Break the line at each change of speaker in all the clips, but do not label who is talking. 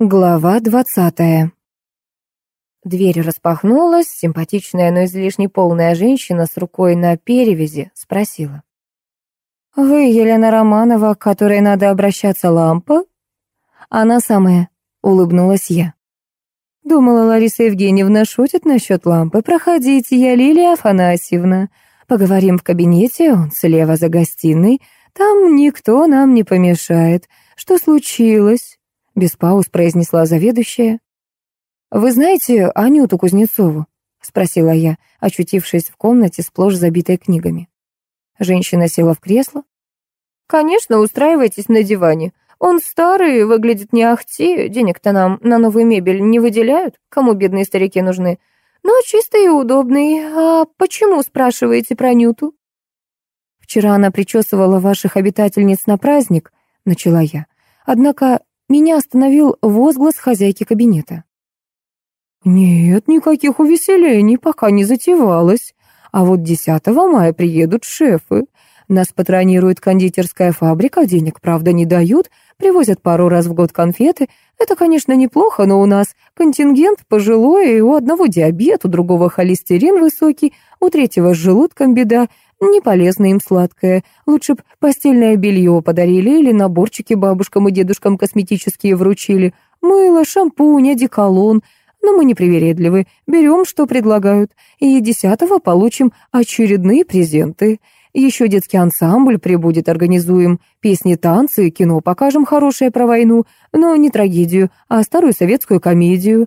Глава двадцатая. Дверь распахнулась, симпатичная, но излишне полная женщина с рукой на перевязи спросила. «Вы Елена Романова, к которой надо обращаться лампа?» «Она самая», — улыбнулась я. Думала, Лариса Евгеньевна шутит насчет лампы. «Проходите, я Лилия Афанасьевна. Поговорим в кабинете, он слева за гостиной. Там никто нам не помешает. Что случилось?» Без пауз произнесла заведующая. «Вы знаете Анюту Кузнецову?» — спросила я, очутившись в комнате, сплошь забитой книгами. Женщина села в кресло. «Конечно, устраивайтесь на диване. Он старый, выглядит не ахти, денег-то нам на новую мебель не выделяют, кому бедные старики нужны. Но чистый и удобный. А почему, спрашиваете про Нюту?» «Вчера она причесывала ваших обитательниц на праздник», — начала я. Однако меня остановил возглас хозяйки кабинета. «Нет, никаких увеселений пока не затевалось. А вот 10 мая приедут шефы. Нас патронирует кондитерская фабрика, денег, правда, не дают, привозят пару раз в год конфеты. Это, конечно, неплохо, но у нас контингент пожилой, у одного диабет, у другого холестерин высокий, у третьего с желудком беда, не полезно им сладкое. Лучше б постельное белье подарили или наборчики бабушкам и дедушкам косметические вручили. Мыло, шампунь, одеколон. Но мы не привередливы. Берем, что предлагают. И десятого получим очередные презенты. Еще детский ансамбль прибудет, организуем. Песни, танцы, кино покажем хорошее про войну. Но не трагедию, а старую советскую комедию.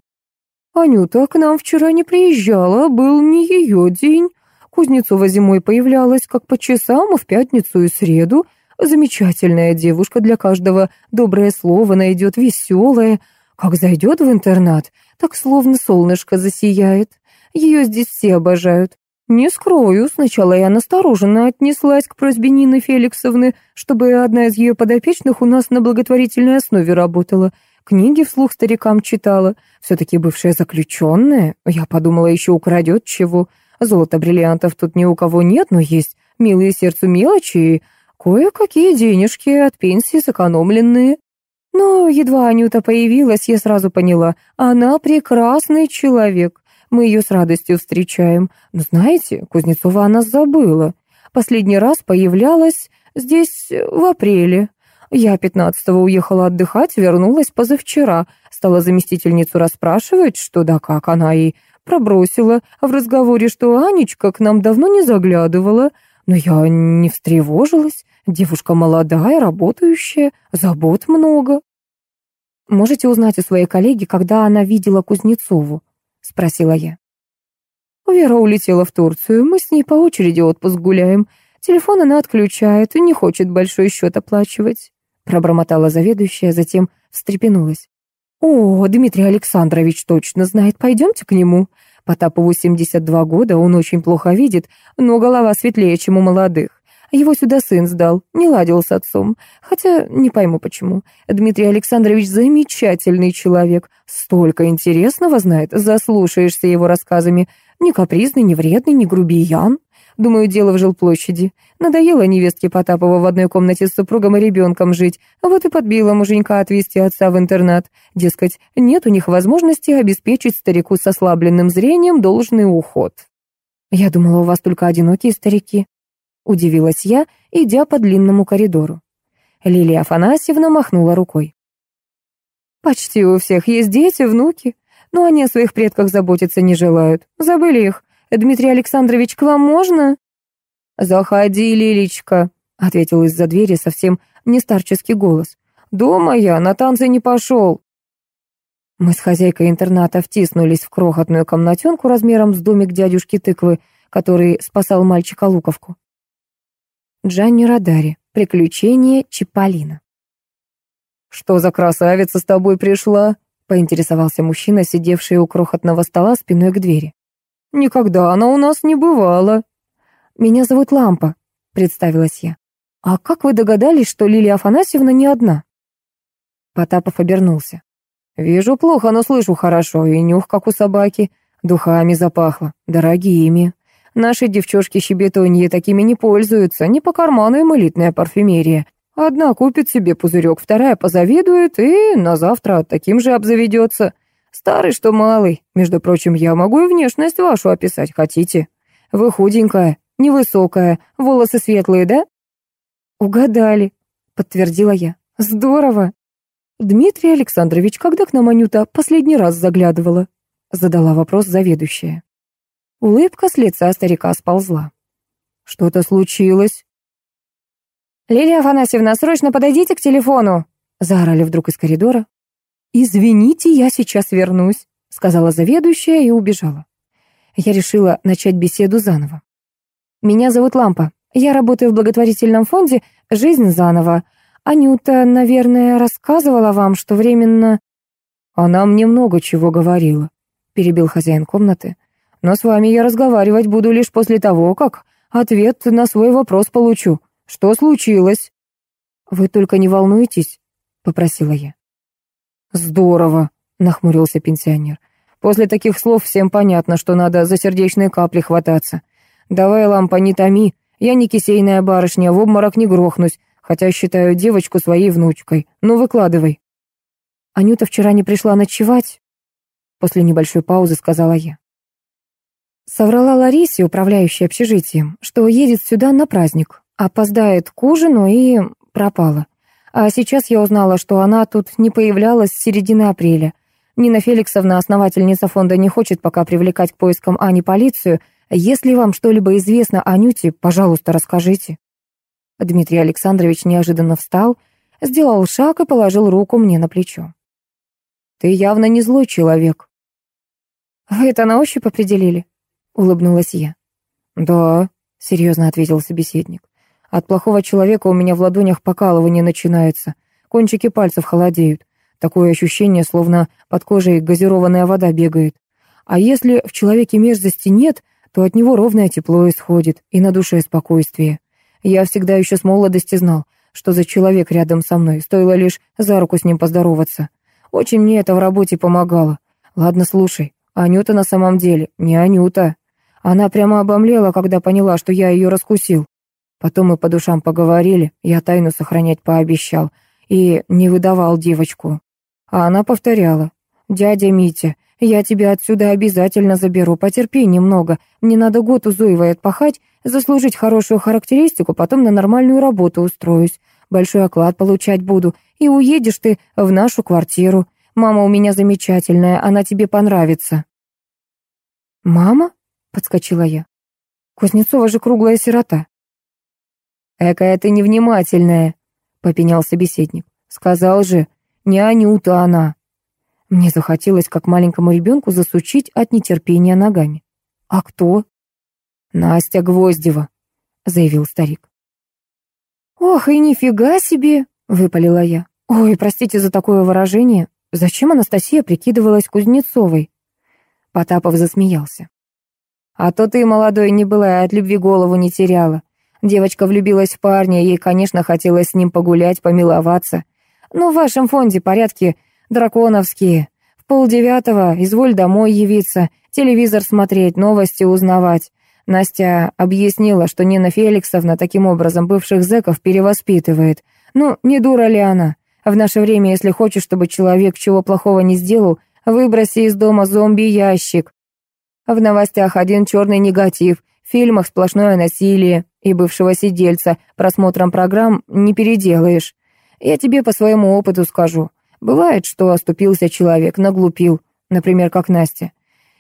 Анюта к нам вчера не приезжала, был не ее день. Кузнецова зимой появлялась как по часам, и в пятницу и среду. Замечательная девушка, для каждого доброе слово найдет, веселая. Как зайдет в интернат, так словно солнышко засияет. Ее здесь все обожают. Не скрою, сначала я настороженно отнеслась к просьбе Нины Феликсовны, чтобы одна из ее подопечных у нас на благотворительной основе работала. Книги вслух старикам читала. Все-таки бывшая заключенная. Я подумала, еще украдет чего. Золота, бриллиантов тут ни у кого нет, но есть милые сердцу мелочи и кое-какие денежки от пенсии сэкономленные. Но едва Анюта появилась, я сразу поняла, она прекрасный человек. Мы ее с радостью встречаем. Но знаете, Кузнецова она забыла. Последний раз появлялась здесь в апреле. Я 15-го уехала отдыхать, вернулась позавчера. Стала заместительницу расспрашивать, что да как она и Пробросила в разговоре, что Анечка к нам давно не заглядывала, но я не встревожилась. Девушка молодая, работающая, забот много. «Можете узнать у своей коллеги, когда она видела Кузнецову?» — спросила я. Вера улетела в Турцию, мы с ней по очереди отпуск гуляем. Телефон она отключает и не хочет большой счет оплачивать. Пробормотала заведующая, затем встрепенулась. «О, Дмитрий Александрович точно знает, пойдемте к нему. Потапову 72 года, он очень плохо видит, но голова светлее, чем у молодых. Его сюда сын сдал, не ладил с отцом. Хотя не пойму почему. Дмитрий Александрович замечательный человек. Столько интересного знает, заслушаешься его рассказами. Не капризный, не вредный, не грубиян. Думаю, дело в жилплощади. Надоело невестке Потапова в одной комнате с супругом и ребенком жить. Вот и подбила муженька отвезти отца в интернат. Дескать, нет у них возможности обеспечить старику с ослабленным зрением должный уход. «Я думала, у вас только одинокие старики», — удивилась я, идя по длинному коридору. Лилия Афанасьевна махнула рукой. «Почти у всех есть дети, внуки, но они о своих предках заботиться не желают. Забыли их. Дмитрий Александрович, к вам можно?» «Заходи, Лилечка», — ответил из-за двери совсем не старческий голос. «Дома я, на танцы не пошел». Мы с хозяйкой интерната втиснулись в крохотную комнатенку размером с домик дядюшки тыквы, который спасал мальчика Луковку. Джанни Радари. Приключения Чиполлино.
«Что за красавица с тобой пришла?» — поинтересовался мужчина, сидевший у крохотного стола спиной к двери. Никогда она у нас не бывала.
Меня зовут Лампа, представилась я. А как вы догадались, что Лилия Афанасьевна не одна?
Потапов обернулся. Вижу плохо, но слышу хорошо, и нюх, как у собаки. Духами запахло, дорогими. Наши девчушки-щебетуньи такими не пользуются, не по карману им элитная парфюмерия. Одна купит себе пузырек, вторая позавидует и на завтра таким же обзаведется. Старый, что малый. Между прочим, я могу и внешность вашу описать, хотите? Вы худенькая, невысокая, волосы светлые, да?
Угадали, подтвердила я. Здорово.
Дмитрий Александрович, когда к нам Анюта последний раз заглядывала? Задала вопрос заведующая. Улыбка с лица старика сползла. Что-то случилось?
«Лилия Афанасьевна, срочно подойдите к телефону!» Заорали вдруг из коридора.
«Извините, я сейчас вернусь», — сказала заведующая и убежала. Я решила начать беседу заново. «Меня зовут Лампа. Я работаю в благотворительном фонде «Жизнь заново». Анюта, наверное, рассказывала вам, что временно...» «Она мне много чего говорила», — перебил хозяин комнаты. «Но с вами я разговаривать буду лишь после того, как ответ на свой вопрос получу. Что случилось?» «Вы только не волнуйтесь», — попросила я. «Здорово», — нахмурился пенсионер. «После таких слов всем понятно, что надо за сердечные капли хвататься. Давай, лампа, не томи. Я не кисейная барышня, в обморок не грохнусь, хотя считаю девочку своей внучкой. Ну, выкладывай».
«Анюта вчера не пришла ночевать?» После небольшой паузы сказала я. Соврала Ларисе, управляющей общежитием, что едет сюда на праздник, опоздает к ужину и пропала. А сейчас я узнала, что она тут не появлялась с середины апреля. Нина Феликсовна, основательница фонда, не хочет пока привлекать к поискам Ани полицию. Если вам что-либо известно о Нюте, пожалуйста, расскажите». Дмитрий Александрович неожиданно встал, сделал шаг и положил руку мне на плечо.
«Ты явно не злой человек».
«Вы это на ощупь определили?» — улыбнулась я.
«Да», — серьезно ответил собеседник. От плохого человека у меня в ладонях покалывание начинается. Кончики пальцев холодеют. Такое ощущение, словно под кожей газированная вода бегает. А если в человеке мерзости нет, то от него ровное тепло исходит, и на душе спокойствие. Я всегда еще с молодости знал, что за человек рядом со мной, стоило лишь за руку с ним поздороваться. Очень мне это в работе помогало. Ладно, слушай, Анюта на самом деле не Анюта. Она прямо обомлела, когда поняла, что я ее раскусил. Потом мы по душам поговорили, я тайну сохранять пообещал и не выдавал девочку. А она повторяла. «Дядя Митя, я тебя отсюда обязательно заберу, потерпи немного. Мне надо год у Зуевой отпахать, заслужить хорошую характеристику, потом на нормальную работу устроюсь. Большой оклад получать буду, и уедешь ты в нашу квартиру. Мама у меня замечательная, она тебе понравится».
«Мама?» — подскочила я. «Кузнецова же круглая сирота».
«Экая ты невнимательная», — попенял собеседник. «Сказал же, не Анюта она».
Мне захотелось, как маленькому ребенку, засучить от нетерпения ногами. «А кто?»
«Настя Гвоздева», — заявил старик.
«Ох, и нифига себе!» — выпалила я. «Ой, простите за такое выражение. Зачем Анастасия прикидывалась Кузнецовой?»
Потапов засмеялся. «А то ты, молодой, не была и от любви голову не теряла. Девочка влюбилась в парня, ей, конечно, хотелось с ним погулять, помиловаться. Но в вашем фонде порядки драконовские. В полдевятого изволь домой явиться, телевизор смотреть, новости узнавать. Настя объяснила, что Нина Феликсовна таким образом бывших зэков перевоспитывает. Ну, не дура ли она? В наше время, если хочешь, чтобы человек чего плохого не сделал, выброси из дома зомби-ящик. В новостях один черный негатив, фильмах сплошное насилие, и бывшего сидельца просмотром программ не переделаешь. Я тебе по своему опыту скажу. Бывает, что оступился человек, наглупил, например, как Настя.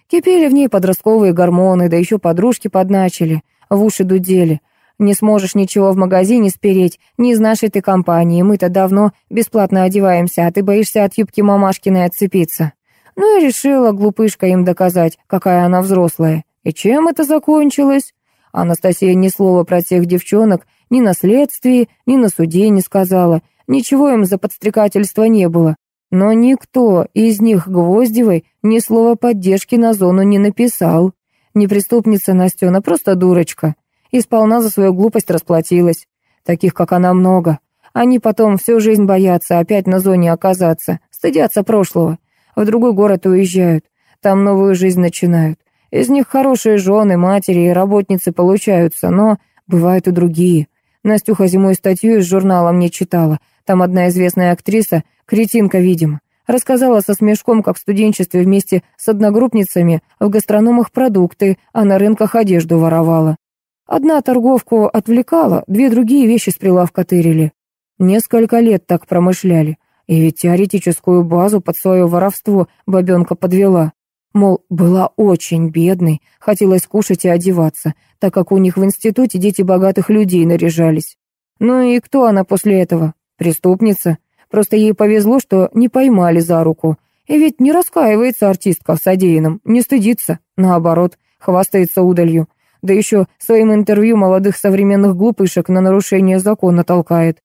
Кипели в ней подростковые гормоны, да еще подружки подначили, в уши дудели. Не сможешь ничего в магазине спереть, не из нашей ты компании, мы-то давно бесплатно одеваемся, а ты боишься от юбки мамашкиной отцепиться. Ну и решила глупышка им доказать, какая она взрослая. И чем это закончилось? Анастасия ни слова про тех девчонок ни на следствии, ни на суде не сказала. Ничего им за подстрекательство не было. Но никто из них Гвоздевой ни слова поддержки на зону не написал. Не преступница Настена, просто дурочка. И сполна за свою глупость расплатилась. Таких, как она, много. Они потом всю жизнь боятся опять на зоне оказаться, стыдятся прошлого. В другой город уезжают, там новую жизнь начинают. Из них хорошие жены, матери и работницы получаются, но бывают и другие. Настюха зимой статью из журнала мне читала. Там одна известная актриса, кретинка, видимо, рассказала со смешком, как в студенчестве вместе с одногруппницами в гастрономах продукты, а на рынках одежду воровала. Одна торговку отвлекала, две другие вещи с прилавка тырили. Несколько лет так промышляли. И ведь теоретическую базу под свое воровство бабенка подвела. Мол, была очень бедной, хотелось кушать и одеваться, так как у них в институте дети богатых людей наряжались. Ну и кто она после этого? Преступница. Просто ей повезло, что не поймали за руку. И ведь не раскаивается артистка в содеянном, не стыдится, наоборот, хвастается удалью. Да еще своим интервью молодых современных глупышек на нарушение закона толкает.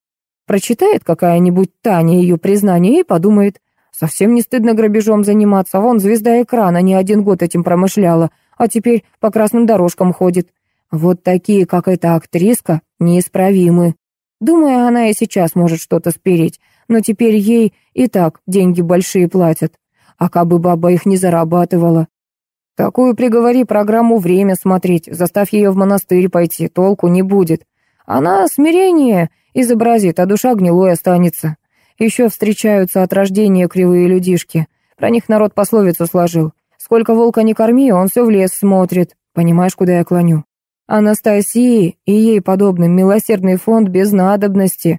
Прочитает какая-нибудь Таня ее признание и подумает, совсем не стыдно грабежом заниматься, вон звезда экрана не один год этим промышляла, а теперь по красным дорожкам ходит. Вот такие, как эта актриска, неисправимы. Думаю, она и сейчас может что-то спереть, но теперь ей и так деньги большие платят. А кабы баба их не зарабатывала. Такую приговори программу «Время» смотреть, заставь ее в монастырь пойти, толку не будет. Она смирение изобразит, а душа гнилой останется. Еще встречаются от рождения кривые людишки. Про них народ пословицу сложил. Сколько волка не корми, он все в лес смотрит. Понимаешь, куда я клоню? Анастасии и ей подобным милосердный фонд без надобности.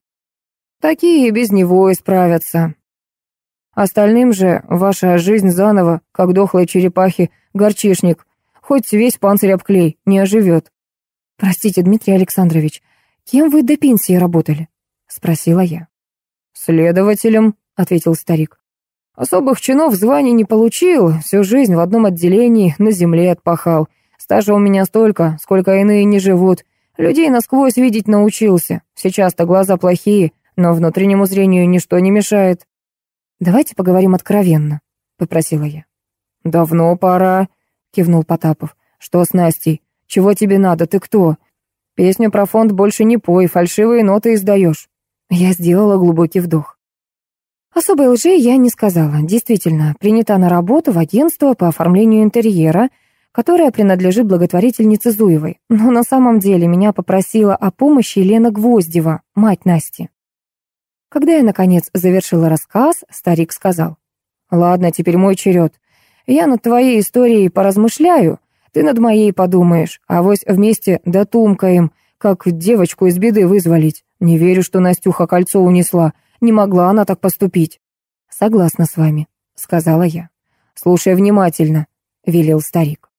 Такие без него и справятся. Остальным же ваша жизнь заново, как дохлой черепахи, горчишник. Хоть весь панцирь обклей, не оживет.
Простите, Дмитрий Александрович, кем вы до пенсии работали? Спросила я.
Следователем, ответил старик. Особых чинов званий не получил, всю жизнь в одном отделении на земле отпахал. Стажа у меня столько, сколько иные не живут. Людей насквозь видеть научился. Сейчас-то глаза плохие, но внутреннему зрению ничто не мешает.
«Давайте поговорим откровенно», — попросила я.
«Давно пора», — кивнул Потапов. «Что с Настей? Чего тебе надо? Ты кто? Песню про фонд больше не пой, фальшивые ноты издаешь».
Я сделала глубокий вдох. Особой лжи я не сказала. Действительно, принята на работу в агентство по оформлению интерьера — которая принадлежит благотворительнице Зуевой. Но на самом деле меня попросила о помощи Елена Гвоздева, мать Насти. Когда я, наконец, завершила рассказ, старик сказал, «Ладно, теперь мой черед. Я над твоей историей поразмышляю, ты над моей подумаешь, а вось вместе дотумкаем, как девочку из беды вызволить. Не верю, что Настюха кольцо унесла, не могла она так поступить». «Согласна с вами», — сказала я.
«Слушай внимательно», — велел старик.